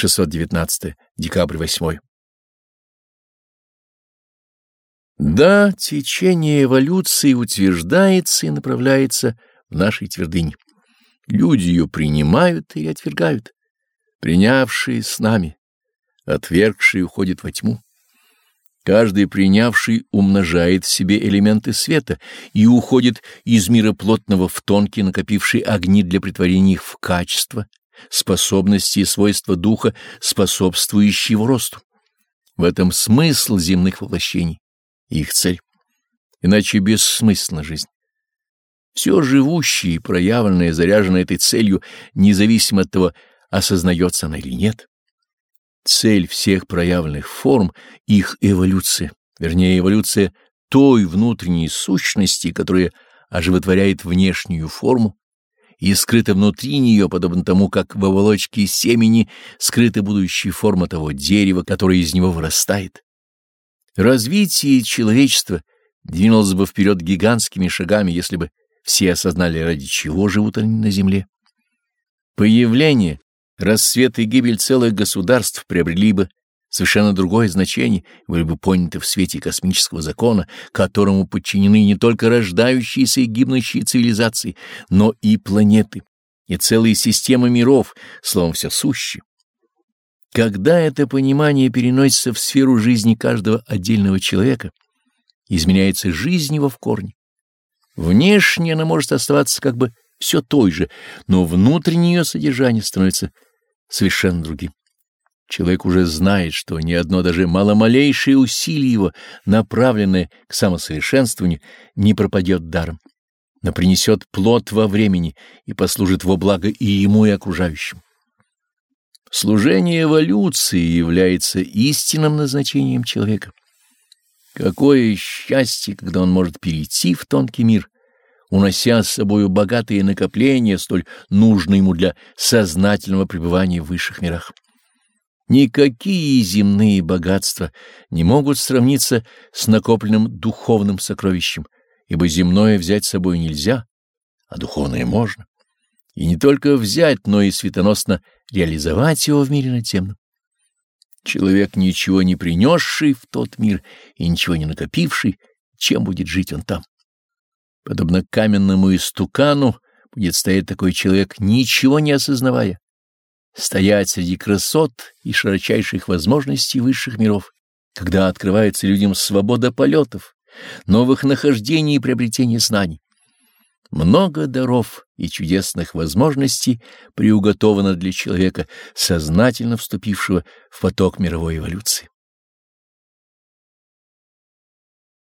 619 декабрь 8. Да, течение эволюции утверждается и направляется в нашей твердыне. Люди ее принимают и отвергают. Принявшие с нами, отвергшие уходят во тьму. Каждый принявший умножает в себе элементы света и уходит из мира плотного в тонкий, накопивший огни для притворения их в качество, способности и свойства духа, способствующие его росту. В этом смысл земных воплощений их цель. Иначе бессмысленна жизнь. Все живущее и проявленное, заряженное этой целью, независимо от того, осознается она или нет. Цель всех проявленных форм — их эволюция, вернее, эволюция той внутренней сущности, которая оживотворяет внешнюю форму и скрыта внутри нее, подобно тому, как в оболочке семени скрыта будущая форма того дерева, которое из него вырастает. Развитие человечества двинулось бы вперед гигантскими шагами, если бы все осознали, ради чего живут они на земле. Появление Рассвет и гибель целых государств приобрели бы совершенно другое значение, были бы поняты в свете космического закона, которому подчинены не только рождающиеся и гибнущие цивилизации, но и планеты, и целые системы миров, словом, все сущее. Когда это понимание переносится в сферу жизни каждого отдельного человека, изменяется жизнь его в корне. Внешне она может оставаться как бы все той же, но внутреннее ее содержание становится совершенно другим. Человек уже знает, что ни одно даже маломалейшее усилие его, направленное к самосовершенствованию, не пропадет даром, но принесет плод во времени и послужит во благо и ему, и окружающим. Служение эволюции является истинным назначением человека. Какое счастье, когда он может перейти в тонкий мир — унося с собою богатые накопления, столь нужные ему для сознательного пребывания в высших мирах. Никакие земные богатства не могут сравниться с накопленным духовным сокровищем, ибо земное взять с собой нельзя, а духовное можно. И не только взять, но и светоносно реализовать его в мире надземном. Человек, ничего не принесший в тот мир и ничего не накопивший, чем будет жить он там? Подобно каменному истукану будет стоять такой человек, ничего не осознавая, стоять среди красот и широчайших возможностей высших миров, когда открывается людям свобода полетов, новых нахождений и приобретения знаний. Много даров и чудесных возможностей приуготовано для человека, сознательно вступившего в поток мировой эволюции.